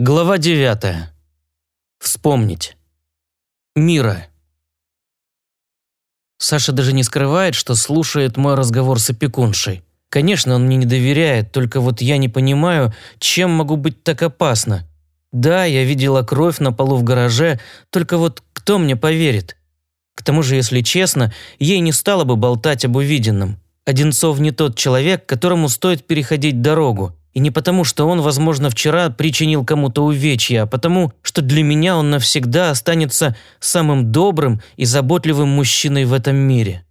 Глава девятая. Вспомнить. Мира. Саша даже не скрывает, что слушает мой разговор с опекуншей. Конечно, он мне не доверяет, только вот я не понимаю, чем могу быть так опасно. Да, я видела кровь на полу в гараже, только вот кто мне поверит? К тому же, если честно, ей не стало бы болтать об увиденном. Одинцов не тот человек, которому стоит переходить дорогу. И не потому, что он, возможно, вчера причинил кому-то увечья, а потому, что для меня он навсегда останется самым добрым и заботливым мужчиной в этом мире.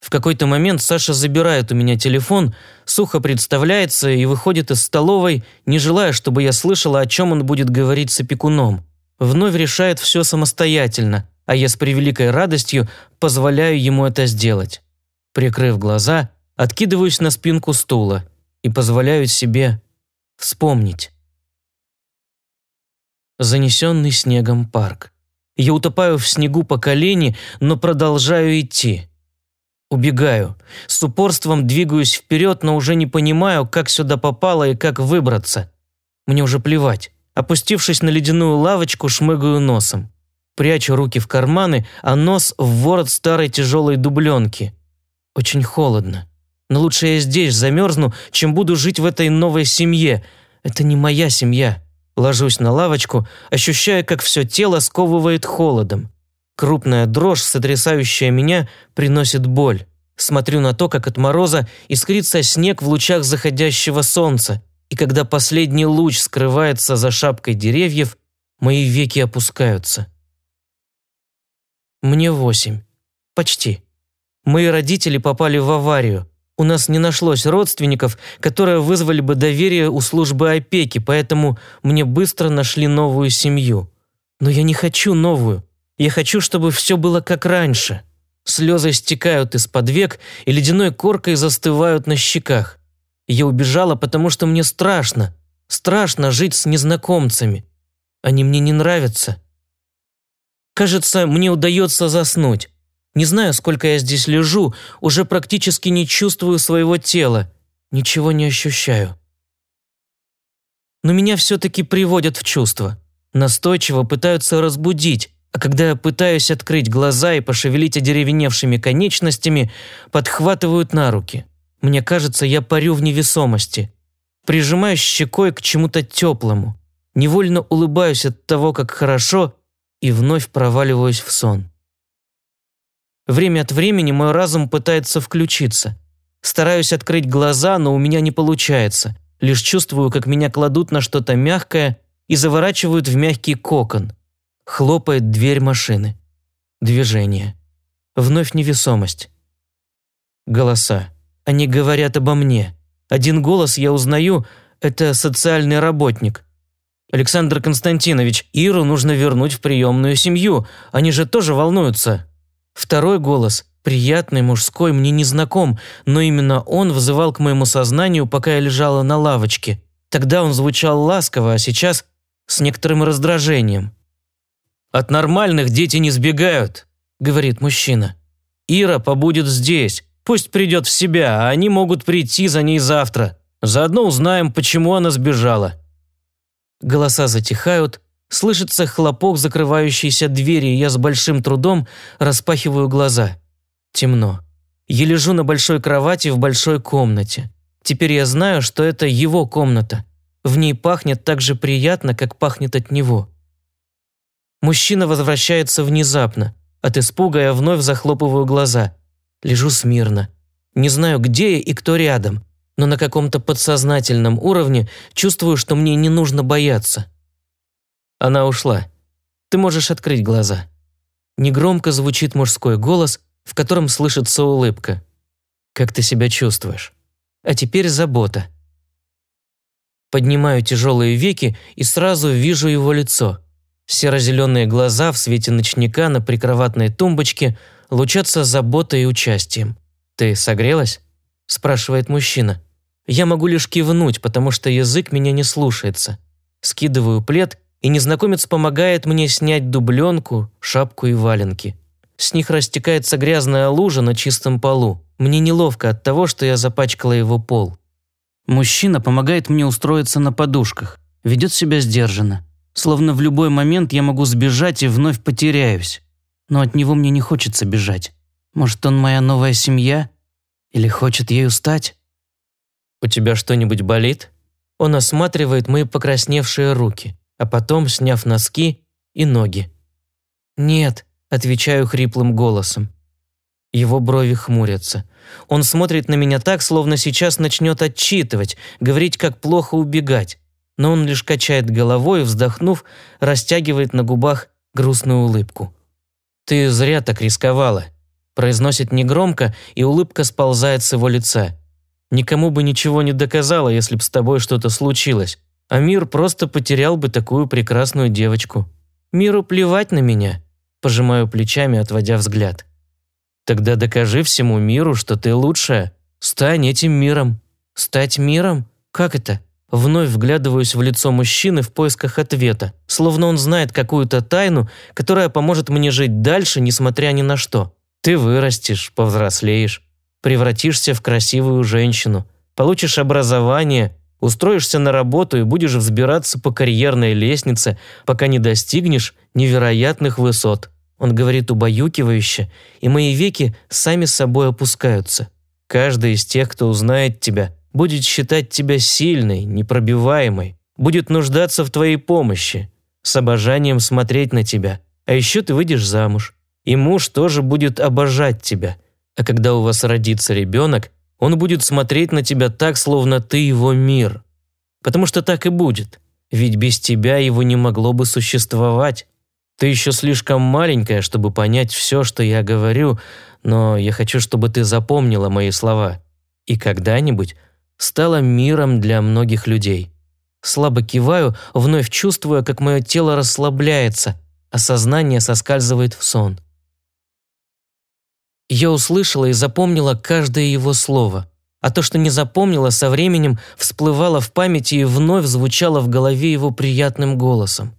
В какой-то момент Саша забирает у меня телефон, сухо представляется и выходит из столовой, не желая, чтобы я слышала, о чем он будет говорить с опекуном. Вновь решает все самостоятельно, а я с превеликой радостью позволяю ему это сделать. Прикрыв глаза, откидываюсь на спинку стула – и позволяю себе вспомнить. Занесенный снегом парк. Я утопаю в снегу по колени, но продолжаю идти. Убегаю. С упорством двигаюсь вперед, но уже не понимаю, как сюда попало и как выбраться. Мне уже плевать. Опустившись на ледяную лавочку, шмыгаю носом. Прячу руки в карманы, а нос в ворот старой тяжелой дубленки. Очень холодно. Но лучше я здесь замерзну, чем буду жить в этой новой семье. Это не моя семья. Ложусь на лавочку, ощущая, как все тело сковывает холодом. Крупная дрожь, сотрясающая меня, приносит боль. Смотрю на то, как от мороза искрится снег в лучах заходящего солнца, и когда последний луч скрывается за шапкой деревьев, мои веки опускаются. Мне восемь. Почти. Мои родители попали в аварию. У нас не нашлось родственников, которые вызвали бы доверие у службы опеки, поэтому мне быстро нашли новую семью. Но я не хочу новую. Я хочу, чтобы все было как раньше. Слезы стекают из-под век и ледяной коркой застывают на щеках. Я убежала, потому что мне страшно. Страшно жить с незнакомцами. Они мне не нравятся. Кажется, мне удается заснуть. Не знаю, сколько я здесь лежу, уже практически не чувствую своего тела, ничего не ощущаю. Но меня все-таки приводят в чувство. Настойчиво пытаются разбудить, а когда я пытаюсь открыть глаза и пошевелить одеревеневшими конечностями, подхватывают на руки. Мне кажется, я парю в невесомости. Прижимаюсь щекой к чему-то теплому. Невольно улыбаюсь от того, как хорошо, и вновь проваливаюсь в сон. Время от времени мой разум пытается включиться. Стараюсь открыть глаза, но у меня не получается. Лишь чувствую, как меня кладут на что-то мягкое и заворачивают в мягкий кокон. Хлопает дверь машины. Движение. Вновь невесомость. Голоса. Они говорят обо мне. Один голос я узнаю – это социальный работник. «Александр Константинович, Иру нужно вернуть в приемную семью. Они же тоже волнуются». Второй голос, приятный, мужской, мне не знаком, но именно он вызывал к моему сознанию, пока я лежала на лавочке. Тогда он звучал ласково, а сейчас с некоторым раздражением. «От нормальных дети не сбегают», — говорит мужчина. «Ира побудет здесь, пусть придет в себя, а они могут прийти за ней завтра. Заодно узнаем, почему она сбежала». Голоса затихают, Слышится хлопок закрывающейся двери, и я с большим трудом распахиваю глаза. Темно. Я лежу на большой кровати в большой комнате. Теперь я знаю, что это его комната. В ней пахнет так же приятно, как пахнет от него. Мужчина возвращается внезапно. От испуга я вновь захлопываю глаза. Лежу смирно. Не знаю, где я и кто рядом, но на каком-то подсознательном уровне чувствую, что мне не нужно бояться. Она ушла. Ты можешь открыть глаза. Негромко звучит мужской голос, в котором слышится улыбка. Как ты себя чувствуешь? А теперь забота. Поднимаю тяжелые веки и сразу вижу его лицо. Серо-зеленые глаза в свете ночника на прикроватной тумбочке лучатся заботой и участием. «Ты согрелась?» – спрашивает мужчина. Я могу лишь кивнуть, потому что язык меня не слушается. Скидываю плед и незнакомец помогает мне снять дубленку, шапку и валенки. С них растекается грязная лужа на чистом полу. Мне неловко от того, что я запачкала его пол. Мужчина помогает мне устроиться на подушках. Ведет себя сдержанно. Словно в любой момент я могу сбежать и вновь потеряюсь. Но от него мне не хочется бежать. Может, он моя новая семья? Или хочет ею стать? «У тебя что-нибудь болит?» Он осматривает мои покрасневшие руки, а потом, сняв носки и ноги. «Нет», – отвечаю хриплым голосом. Его брови хмурятся. Он смотрит на меня так, словно сейчас начнет отчитывать, говорить, как плохо убегать. Но он лишь качает головой вздохнув, растягивает на губах грустную улыбку. «Ты зря так рисковала», – произносит негромко, и улыбка сползает с его лица. «Никому бы ничего не доказала, если б с тобой что-то случилось, а мир просто потерял бы такую прекрасную девочку. Миру плевать на меня», – пожимаю плечами, отводя взгляд. Тогда докажи всему миру, что ты лучшая. Стань этим миром. Стать миром? Как это? Вновь вглядываюсь в лицо мужчины в поисках ответа, словно он знает какую-то тайну, которая поможет мне жить дальше, несмотря ни на что. Ты вырастешь, повзрослеешь, превратишься в красивую женщину, получишь образование, устроишься на работу и будешь взбираться по карьерной лестнице, пока не достигнешь невероятных высот. Он говорит убаюкивающе, и мои веки сами собой опускаются. Каждый из тех, кто узнает тебя, будет считать тебя сильной, непробиваемой, будет нуждаться в твоей помощи, с обожанием смотреть на тебя. А еще ты выйдешь замуж, и муж тоже будет обожать тебя. А когда у вас родится ребенок, он будет смотреть на тебя так, словно ты его мир. Потому что так и будет, ведь без тебя его не могло бы существовать. Ты еще слишком маленькая, чтобы понять все, что я говорю, но я хочу, чтобы ты запомнила мои слова. И когда-нибудь стала миром для многих людей. Слабо киваю, вновь чувствуя, как мое тело расслабляется, а сознание соскальзывает в сон. Я услышала и запомнила каждое его слово, а то, что не запомнила, со временем всплывало в памяти и вновь звучало в голове его приятным голосом.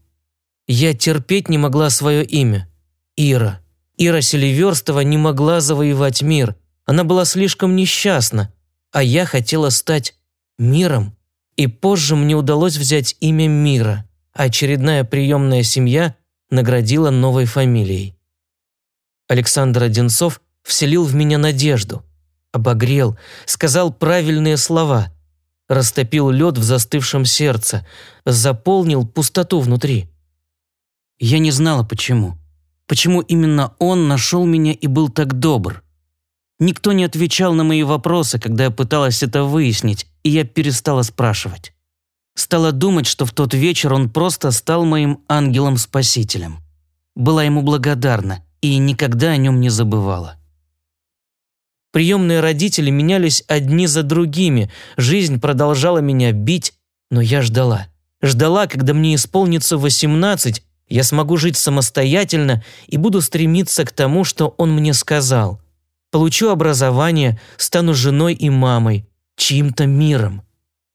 Я терпеть не могла свое имя. Ира. Ира Селиверстова не могла завоевать мир. Она была слишком несчастна. А я хотела стать миром. И позже мне удалось взять имя Мира. А очередная приемная семья наградила новой фамилией. Александр Одинцов вселил в меня надежду. Обогрел, сказал правильные слова. Растопил лед в застывшем сердце. Заполнил пустоту внутри. Я не знала, почему. Почему именно он нашел меня и был так добр. Никто не отвечал на мои вопросы, когда я пыталась это выяснить, и я перестала спрашивать. Стала думать, что в тот вечер он просто стал моим ангелом-спасителем. Была ему благодарна и никогда о нем не забывала. Приемные родители менялись одни за другими, жизнь продолжала меня бить, но я ждала. Ждала, когда мне исполнится 18, я смогу жить самостоятельно и буду стремиться к тому, что он мне сказал. Получу образование, стану женой и мамой, чьим-то миром.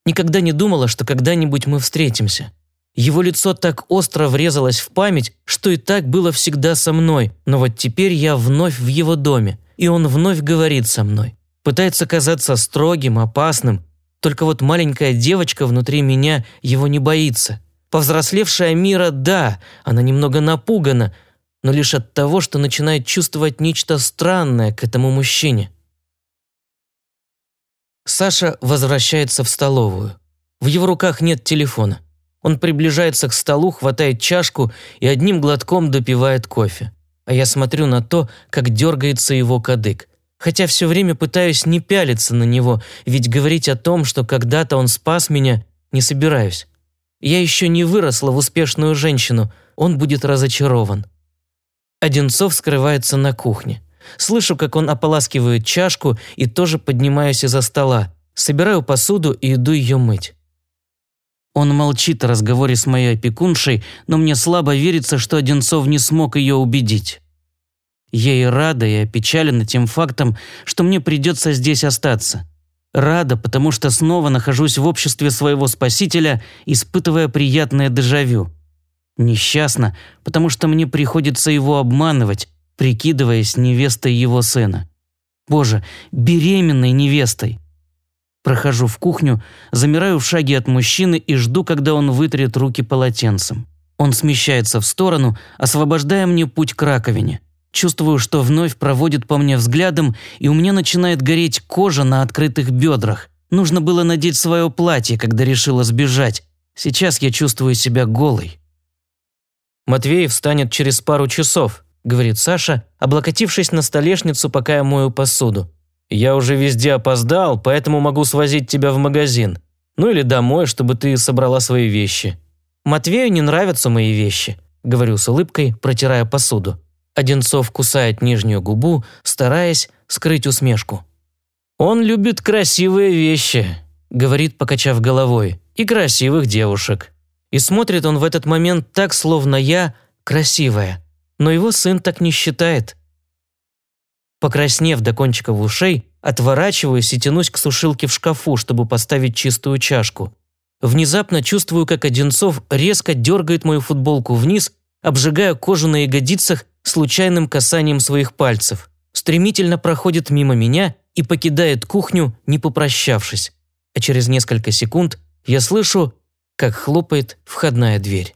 Никогда не думала, что когда-нибудь мы встретимся. Его лицо так остро врезалось в память, что и так было всегда со мной, но вот теперь я вновь в его доме, и он вновь говорит со мной. Пытается казаться строгим, опасным, только вот маленькая девочка внутри меня его не боится. Повзрослевшая Мира, да, она немного напугана, но лишь от того, что начинает чувствовать нечто странное к этому мужчине. Саша возвращается в столовую. В его руках нет телефона. Он приближается к столу, хватает чашку и одним глотком допивает кофе. А я смотрю на то, как дергается его кадык. Хотя все время пытаюсь не пялиться на него, ведь говорить о том, что когда-то он спас меня, не собираюсь. Я еще не выросла в успешную женщину, он будет разочарован. Одинцов скрывается на кухне. Слышу, как он ополаскивает чашку и тоже поднимаюсь из-за стола. Собираю посуду и иду ее мыть. Он молчит о разговоре с моей опекуншей, но мне слабо верится, что Одинцов не смог ее убедить. Я и рада, и опечалена тем фактом, что мне придется здесь остаться. Рада, потому что снова нахожусь в обществе своего спасителя, испытывая приятное дежавю. Несчастна, потому что мне приходится его обманывать, прикидываясь невестой его сына. Боже, беременной невестой. Прохожу в кухню, замираю в шаге от мужчины и жду, когда он вытрет руки полотенцем. Он смещается в сторону, освобождая мне путь к раковине. Чувствую, что вновь проводит по мне взглядом, и у меня начинает гореть кожа на открытых бедрах. Нужно было надеть свое платье, когда решила сбежать. Сейчас я чувствую себя голой. «Матвеев встанет через пару часов», – говорит Саша, облокотившись на столешницу, пока я мою посуду. «Я уже везде опоздал, поэтому могу свозить тебя в магазин. Ну или домой, чтобы ты собрала свои вещи». «Матвею не нравятся мои вещи», – говорю с улыбкой, протирая посуду. Одинцов кусает нижнюю губу, стараясь скрыть усмешку. «Он любит красивые вещи», – говорит, покачав головой, – «и красивых девушек». И смотрит он в этот момент так, словно я красивая. Но его сын так не считает. Покраснев до кончиков ушей, отворачиваюсь и тянусь к сушилке в шкафу, чтобы поставить чистую чашку. Внезапно чувствую, как Одинцов резко дергает мою футболку вниз, обжигая кожу на ягодицах случайным касанием своих пальцев. Стремительно проходит мимо меня и покидает кухню, не попрощавшись. А через несколько секунд я слышу, как хлопает входная дверь.